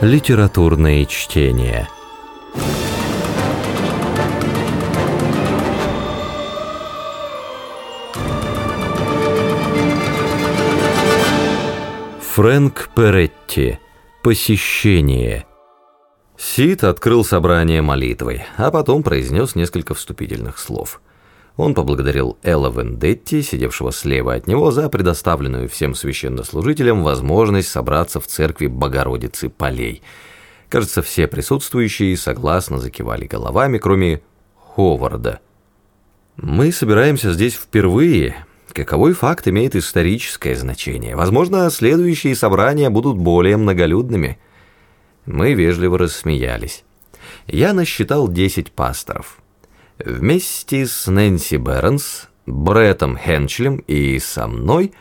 Литературные чтения. Фрэнк Перетти. Посещение. Сид открыл собрание молитвой, а потом произнес несколько вступительных слов – он поблагодарил Элла Вендетти, сидевшего слева от него, за предоставленную всем священнослужителям возможность собраться в церкви Богородицы Полей. Кажется, все присутствующие согласно закивали головами, кроме Ховарда. «Мы собираемся здесь впервые», Каковой факт имеет историческое значение. Возможно, следующие собрания будут более многолюдными. Мы вежливо рассмеялись. Я насчитал 10 пасторов. Вместе с Нэнси Бернс, Бреттом Хенчлем и со мной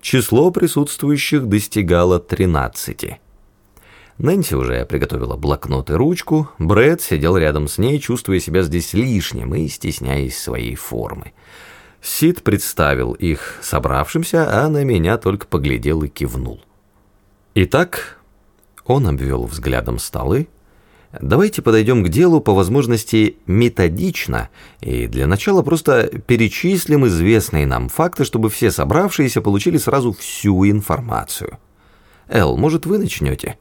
число присутствующих достигало 13. Нэнси уже приготовила блокнот и ручку, Брэд сидел рядом с ней, чувствуя себя здесь лишним и стесняясь своей формы. Сид представил их собравшимся, а на меня только поглядел и кивнул. Итак, он обвел взглядом столы, Давайте подойдем к делу по возможности методично и для начала просто перечислим известные нам факты, чтобы все собравшиеся получили сразу всю информацию. Эл, может, вы начнете?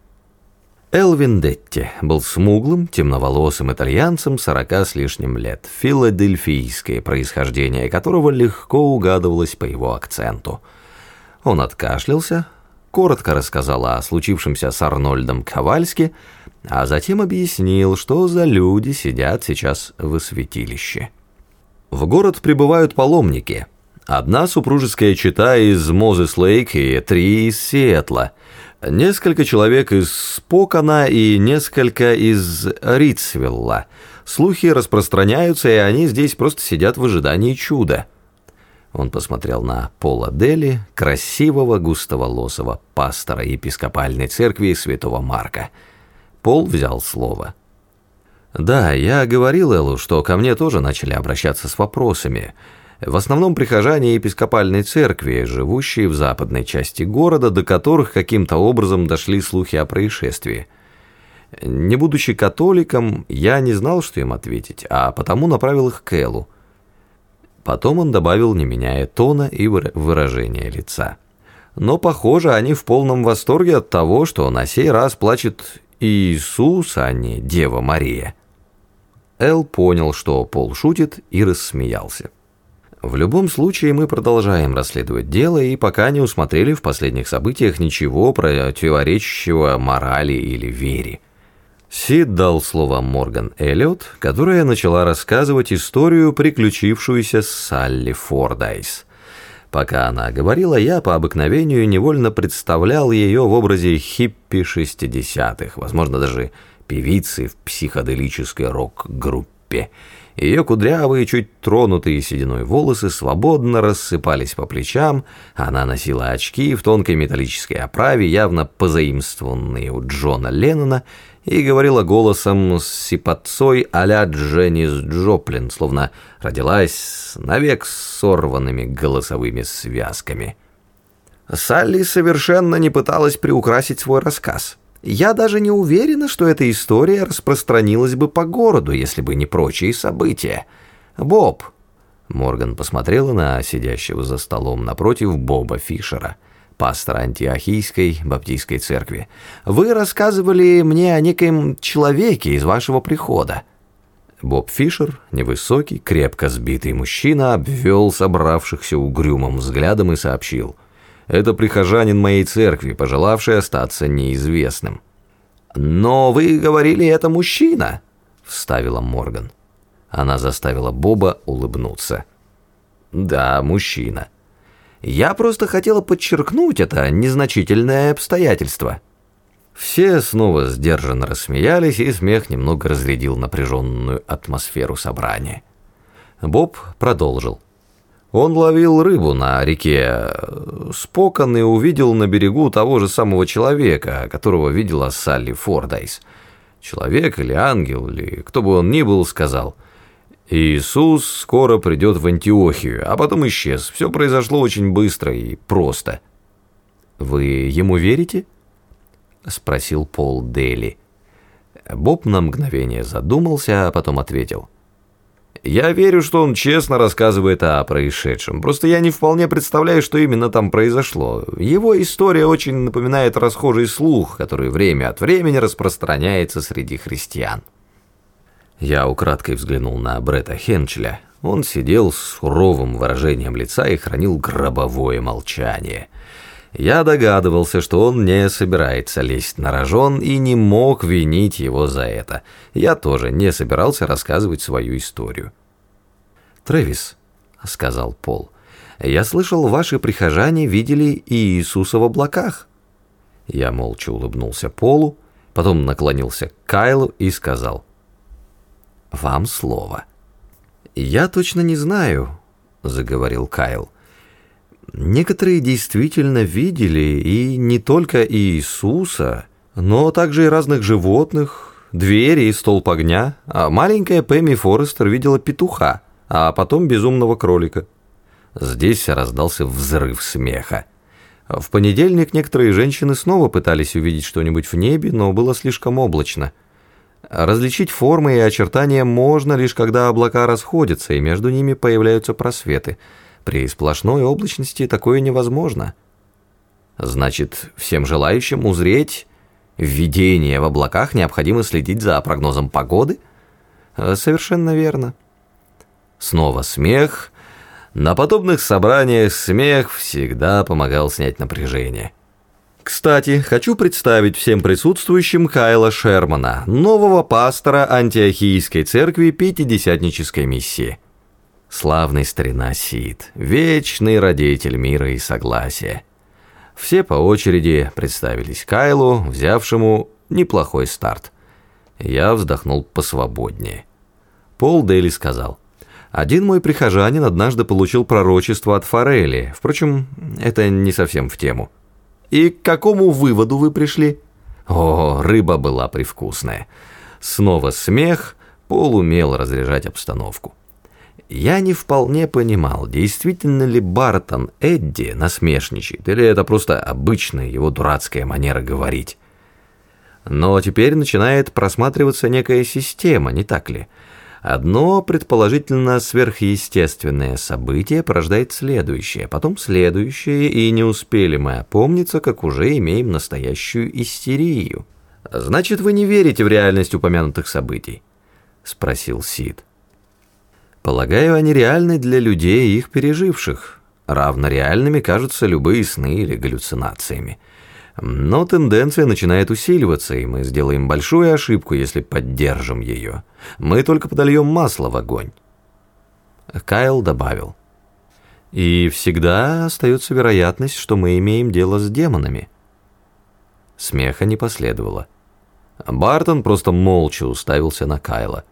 Эл Вендетти был смуглым, темноволосым итальянцем сорока с лишним лет, филадельфийское происхождение которого легко угадывалось по его акценту. Он откашлялся, коротко рассказал о случившемся с Арнольдом Ковальски, а затем объяснил, что за люди сидят сейчас в святилище. В город прибывают паломники. Одна супружеская чета из Мозес-Лейк и три из Сиэтла. Несколько человек из Спокана и несколько из Ритсвилла. Слухи распространяются, и они здесь просто сидят в ожидании чуда. Он посмотрел на Пола Дели, красивого густоволосого пастора епископальной церкви святого Марка – Пол взял слово. «Да, я говорил Эллу, что ко мне тоже начали обращаться с вопросами. В основном прихожане епископальной церкви, живущие в западной части города, до которых каким-то образом дошли слухи о происшествии. Не будучи католиком, я не знал, что им ответить, а потому направил их к Эллу. Потом он добавил, не меняя тона и выражения лица. Но, похоже, они в полном восторге от того, что на сей раз плачет Иисус, а не Дева Мария. Эл понял, что Пол шутит, и рассмеялся. В любом случае мы продолжаем расследовать дело и пока не усмотрели в последних событиях ничего противоречащего морали или вере. Сид дал слово Морган Эллиот, которая начала рассказывать историю, приключившуюся с Салли Фордайс. Пока она говорила, я по обыкновению невольно представлял ее в образе хиппи шестидесятых, возможно, даже певицы в психоделической рок-группе. Ее кудрявые, чуть тронутые сединой волосы свободно рассыпались по плечам, она носила очки в тонкой металлической оправе, явно позаимствованные у Джона Леннона, и говорила голосом с сипотцой а-ля Дженнис Джоплин, словно родилась навек сорванными голосовыми связками. Салли совершенно не пыталась приукрасить свой рассказ. Я даже не уверена, что эта история распространилась бы по городу, если бы не прочие события. Боб. Морган посмотрела на сидящего за столом напротив Боба Фишера – пастора Антиохийской Баптистской церкви. Вы рассказывали мне о некоем человеке из вашего прихода». Боб Фишер, невысокий, крепко сбитый мужчина, обвел собравшихся угрюмым взглядом и сообщил. «Это прихожанин моей церкви, пожелавший остаться неизвестным». «Но вы говорили, это мужчина», — вставила Морган. Она заставила Боба улыбнуться. «Да, мужчина». Я просто хотела подчеркнуть это незначительное обстоятельство». Все снова сдержанно рассмеялись, и смех немного разрядил напряженную атмосферу собрания. Боб продолжил. Он ловил рыбу на реке Спокон и увидел на берегу того же самого человека, которого видела Салли Фордайс. Человек или ангел, или кто бы он ни был, сказал – Иисус скоро придет в Антиохию, а потом исчез. Все произошло очень быстро и просто. Вы ему верите? — спросил Пол Дели. Боб на мгновение задумался, а потом ответил. «Я верю, что он честно рассказывает о происшедшем. Просто я не вполне представляю, что именно там произошло. Его история очень напоминает расхожий слух, который время от времени распространяется среди христиан». Я украдкой взглянул на Бретта Хенчеля. Он сидел с суровым выражением лица и хранил гробовое молчание. Я догадывался, что он не собирается лезть на рожон и не мог винить его за это. Я тоже не собирался рассказывать свою историю. «Трэвис», — сказал Пол, — «я слышал, ваши прихожане видели Иисуса в облаках». Я молча улыбнулся Полу, потом наклонился к Кайлу и сказал, «Вам слово». «Я точно не знаю», — заговорил Кайл. Некоторые действительно видели и не только Иисуса, но также и разных животных, двери и столб огня, а маленькая Пэмми Форестер видела петуха, а потом безумного кролика. Здесь раздался взрыв смеха. В понедельник некоторые женщины снова пытались увидеть что-нибудь в небе, но было слишком облачно. Различить формы и очертания можно лишь когда облака расходятся, и между ними появляются просветы – при сплошной облачности такое невозможно. Значит, всем желающим узреть видение в облаках необходимо следить за прогнозом погоды? Э, совершенно верно. Снова смех. На подобных собраниях смех всегда помогал снять напряжение. Кстати, хочу представить всем присутствующим Кайла Шермана, нового пастора антиохийской церкви Пятидесятнической миссии. Славный старина Сид, вечный родитель мира и согласия. Все по очереди представились Кайлу, взявшему неплохой старт. Я вздохнул посвободнее. Пол Дейли сказал, «Один мой прихожанин однажды получил пророчество от Форели. Впрочем, это не совсем в тему». «И к какому выводу вы пришли?» О, рыба была привкусная. Снова смех, Пол умел разряжать обстановку. Я не вполне понимал, действительно ли Бартон Эдди насмешничает, или это просто обычная его дурацкая манера говорить. Но теперь начинает просматриваться некая система, не так ли? Одно, предположительно, сверхъестественное событие порождает следующее, потом следующее, и не успели мы опомниться, как уже имеем настоящую истерию. «Значит, вы не верите в реальность упомянутых событий?» — спросил Сид. Полагаю, они реальны для людей, их переживших. Равно реальными кажутся любые сны или галлюцинациями. Но тенденция начинает усиливаться, и мы сделаем большую ошибку, если поддержим ее. Мы только подольем масло в огонь. Кайл добавил. И всегда остается вероятность, что мы имеем дело с демонами. Смеха не последовало. Бартон просто молча уставился на Кайла.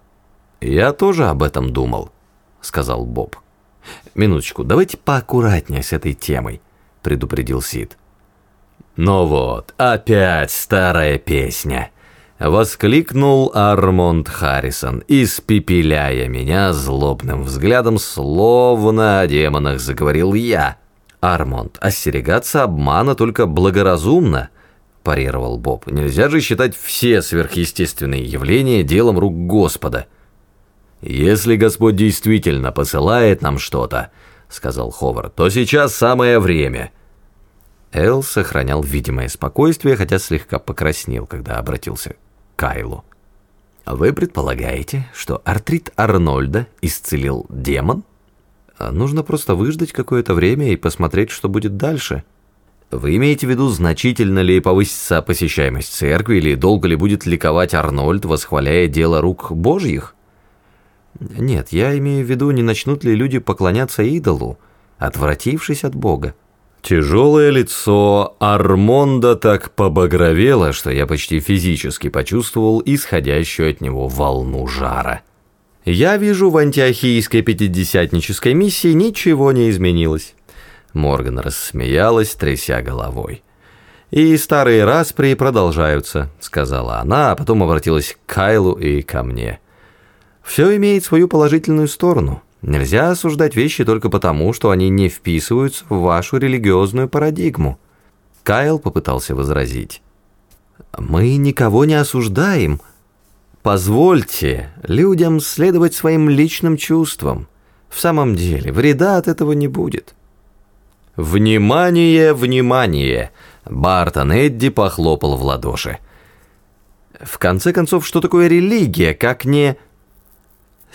Я тоже об этом думал сказал Боб. «Минуточку, давайте поаккуратнее с этой темой», — предупредил Сид. «Ну вот, опять старая песня», — воскликнул Армонд Харрисон, испепеляя меня злобным взглядом, словно о демонах заговорил я. «Армонд, остерегаться обмана только благоразумно», — парировал Боб. «Нельзя же считать все сверхъестественные явления делом рук Господа». «Если Господь действительно посылает нам что-то», — сказал Ховард, — «то сейчас самое время». Эл сохранял видимое спокойствие, хотя слегка покраснел, когда обратился к Кайлу. «Вы предполагаете, что артрит Арнольда исцелил демон?» «Нужно просто выждать какое-то время и посмотреть, что будет дальше». «Вы имеете в виду, значительно ли повысится посещаемость церкви или долго ли будет ликовать Арнольд, восхваляя дело рук Божьих?» Нет, я имею в виду, не начнут ли люди поклоняться идолу, отвратившись от Бога. Тяжелое лицо Армонда так побагровело, что я почти физически почувствовал исходящую от него волну жара. Я вижу, в антиохийской пятидесятнической миссии ничего не изменилось. Морган рассмеялась, тряся головой. «И старые распри продолжаются», — сказала она, а потом обратилась к Кайлу и ко мне. Все имеет свою положительную сторону. Нельзя осуждать вещи только потому, что они не вписываются в вашу религиозную парадигму. Кайл попытался возразить. Мы никого не осуждаем. Позвольте людям следовать своим личным чувствам. В самом деле, вреда от этого не будет. Внимание, внимание! Бартон Эдди похлопал в ладоши. В конце концов, что такое религия, как не...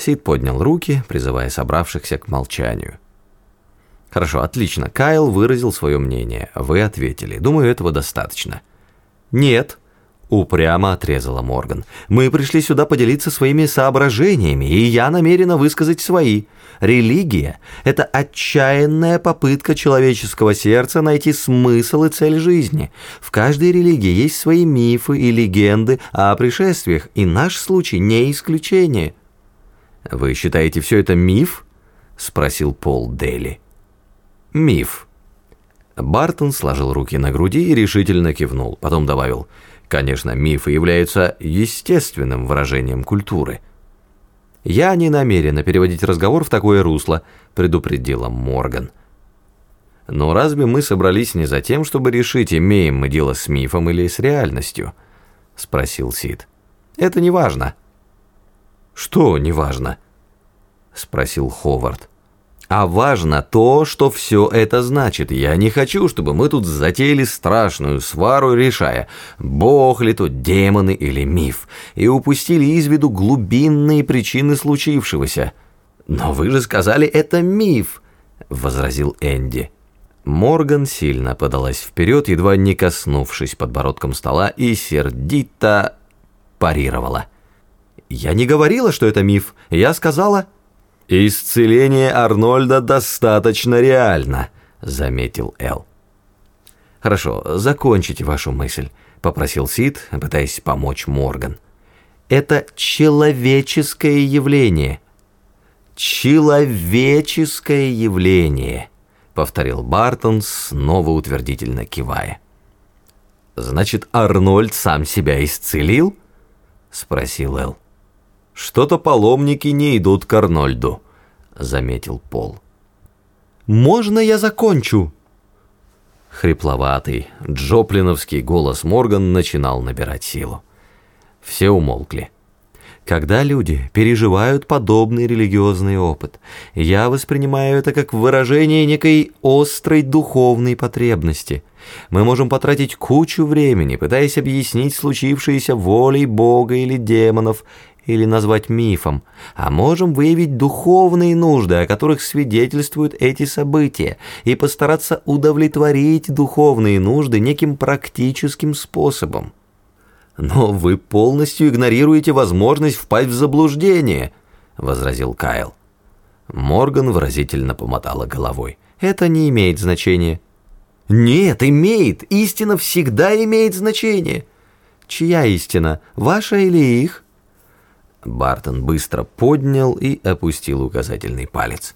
Сид поднял руки, призывая собравшихся к молчанию. Хорошо, отлично. Кайл выразил свое мнение. Вы ответили. Думаю, этого достаточно. Нет, упрямо отрезала Морган. Мы пришли сюда поделиться своими соображениями, и я намерена высказать свои. Религия – это отчаянная попытка человеческого сердца найти смысл и цель жизни. В каждой религии есть свои мифы и легенды о пришествиях, и наш случай не исключение. «Вы считаете все это миф?» – спросил Пол Дели. «Миф». Бартон сложил руки на груди и решительно кивнул, потом добавил, «Конечно, мифы являются естественным выражением культуры». «Я не намерена переводить разговор в такое русло», — предупредила Морган. «Но разве мы собрались не за тем, чтобы решить, имеем мы дело с мифом или с реальностью?» — спросил Сид. «Это не важно». «Что не важно?» — спросил Ховард. А важно то, что все это значит. Я не хочу, чтобы мы тут затеяли страшную свару, решая, бог ли то демоны или миф, и упустили из виду глубинные причины случившегося. «Но вы же сказали, это миф», — возразил Энди. Морган сильно подалась вперед, едва не коснувшись подбородком стола, и сердито парировала. «Я не говорила, что это миф. Я сказала...» «Исцеление Арнольда достаточно реально», — заметил Эл. «Хорошо, закончите вашу мысль», — попросил Сид, пытаясь помочь Морган. «Это человеческое явление». «Человеческое явление», — повторил Бартон, снова утвердительно кивая. «Значит, Арнольд сам себя исцелил?» — спросил Эл. «Что-то паломники не идут к Арнольду», — заметил Пол. «Можно я закончу?» Хрипловатый, джоплиновский голос Морган начинал набирать силу. Все умолкли. Когда люди переживают подобный религиозный опыт, я воспринимаю это как выражение некой острой духовной потребности. Мы можем потратить кучу времени, пытаясь объяснить случившееся волей Бога или демонов, или назвать мифом, а можем выявить духовные нужды, о которых свидетельствуют эти события, и постараться удовлетворить духовные нужды неким практическим способом. «Но вы полностью игнорируете возможность впасть в заблуждение», — возразил Кайл. Морган выразительно помотала головой. «Это не имеет значения». «Нет, имеет. Истина всегда имеет значение». «Чья истина, ваша или их?» Бартон быстро поднял и опустил указательный палец.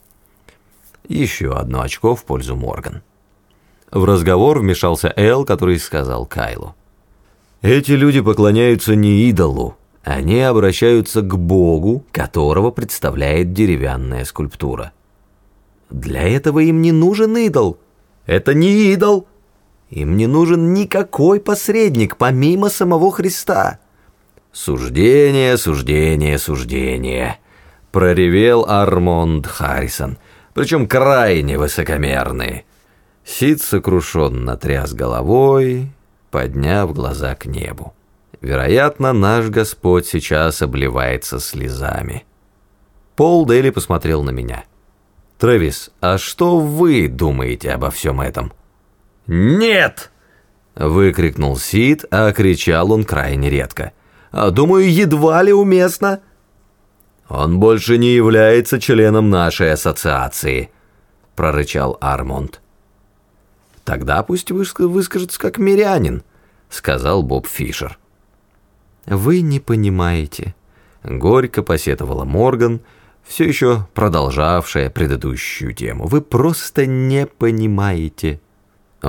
Еще одно очко в пользу Морган. В разговор вмешался Эл, который сказал Кайлу. «Эти люди поклоняются не идолу, они обращаются к Богу, которого представляет деревянная скульптура. Для этого им не нужен идол. Это не идол. Им не нужен никакой посредник, помимо самого Христа». «Суждение, суждение, суждение», — проревел Армонд Харрисон, причем крайне высокомерный. Сид сокрушенно тряс головой, подняв глаза к небу. Вероятно, наш Господь сейчас обливается слезами. Пол Дели посмотрел на меня. «Трэвис, а что вы думаете обо всем этом?» «Нет!» — выкрикнул Сид, а кричал он крайне редко — а, думаю, едва ли уместно. Он больше не является членом нашей ассоциации, прорычал Армонд. Тогда пусть выскажется как мирянин, сказал Боб Фишер. Вы не понимаете, горько посетовала Морган, все еще продолжавшая предыдущую тему. Вы просто не понимаете.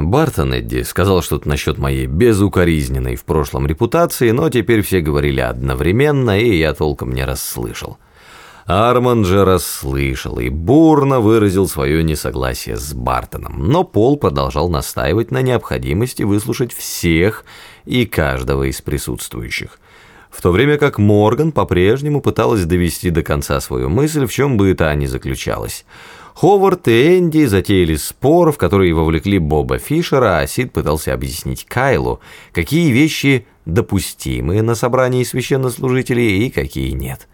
Бартон Эдди сказал что-то насчет моей безукоризненной в прошлом репутации, но теперь все говорили одновременно, и я толком не расслышал. Арман же расслышал и бурно выразил свое несогласие с Бартоном, но Пол продолжал настаивать на необходимости выслушать всех и каждого из присутствующих, в то время как Морган по-прежнему пыталась довести до конца свою мысль, в чем бы та ни заключалась. Ховард и Энди затеяли спор, в который вовлекли Боба Фишера, а Сид пытался объяснить Кайлу, какие вещи допустимы на собрании священнослужителей и какие нет.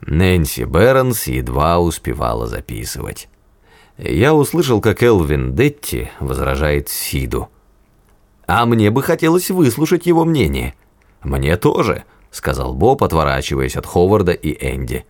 Нэнси Бернс едва успевала записывать. Я услышал, как Элвин Детти возражает Сиду. «А мне бы хотелось выслушать его мнение». «Мне тоже», — сказал Боб, отворачиваясь от Ховарда и Энди.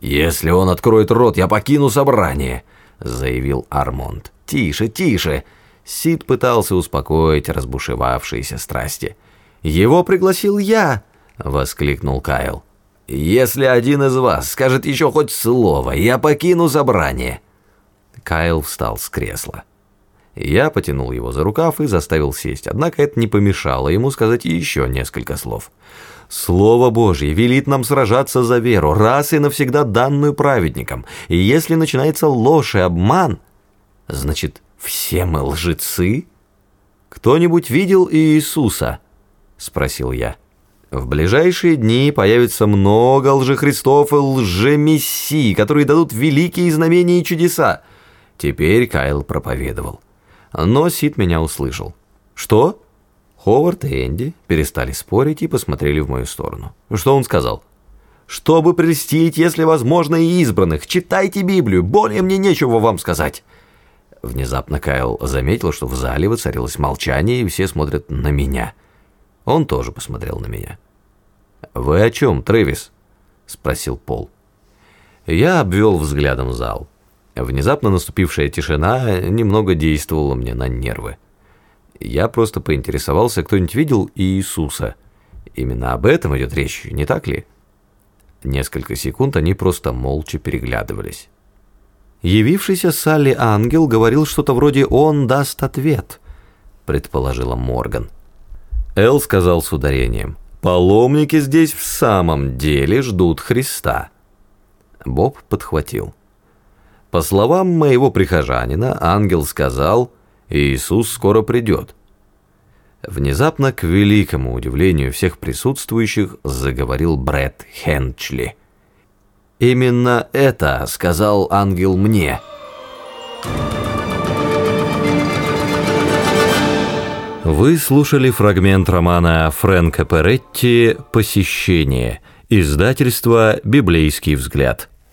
«Если он откроет рот, я покину собрание», — заявил Армонд. «Тише, тише!» Сид пытался успокоить разбушевавшиеся страсти. «Его пригласил я!» — воскликнул Кайл. «Если один из вас скажет еще хоть слово, я покину собрание». Кайл встал с кресла. Я потянул его за рукав и заставил сесть, однако это не помешало ему сказать еще несколько слов. «Слово Божье велит нам сражаться за веру, раз и навсегда данную праведникам, и если начинается ложь и обман, значит, все мы лжецы?» «Кто-нибудь видел Иисуса?» — спросил я. В ближайшие дни появится много лжехристов и лжемессий, которые дадут великие знамения и чудеса. Теперь Кайл проповедовал. Но Сид меня услышал. «Что?» Ховард и Энди перестали спорить и посмотрели в мою сторону. Что он сказал? «Чтобы прельстить, если возможно, и избранных, читайте Библию, более мне нечего вам сказать». Внезапно Кайл заметил, что в зале воцарилось молчание, и все смотрят на меня. Он тоже посмотрел на меня. «Вы о чем, Трэвис?» — спросил Пол. Я обвел взглядом зал. Внезапно наступившая тишина немного действовала мне на нервы. Я просто поинтересовался, кто-нибудь видел Иисуса. Именно об этом идет речь, не так ли? Несколько секунд они просто молча переглядывались. Явившийся Салли ангел говорил что-то вроде «он даст ответ», предположила Морган. Эл сказал с ударением Паломники здесь в самом деле ждут Христа. Боб подхватил. По словам моего прихожанина, ангел сказал, Иисус скоро придет. Внезапно, к великому удивлению всех присутствующих, заговорил Брэд Хенчли. «Именно это сказал ангел мне». Вы слушали фрагмент романа Фрэнка Перетти «Посещение», издательство «Библейский взгляд».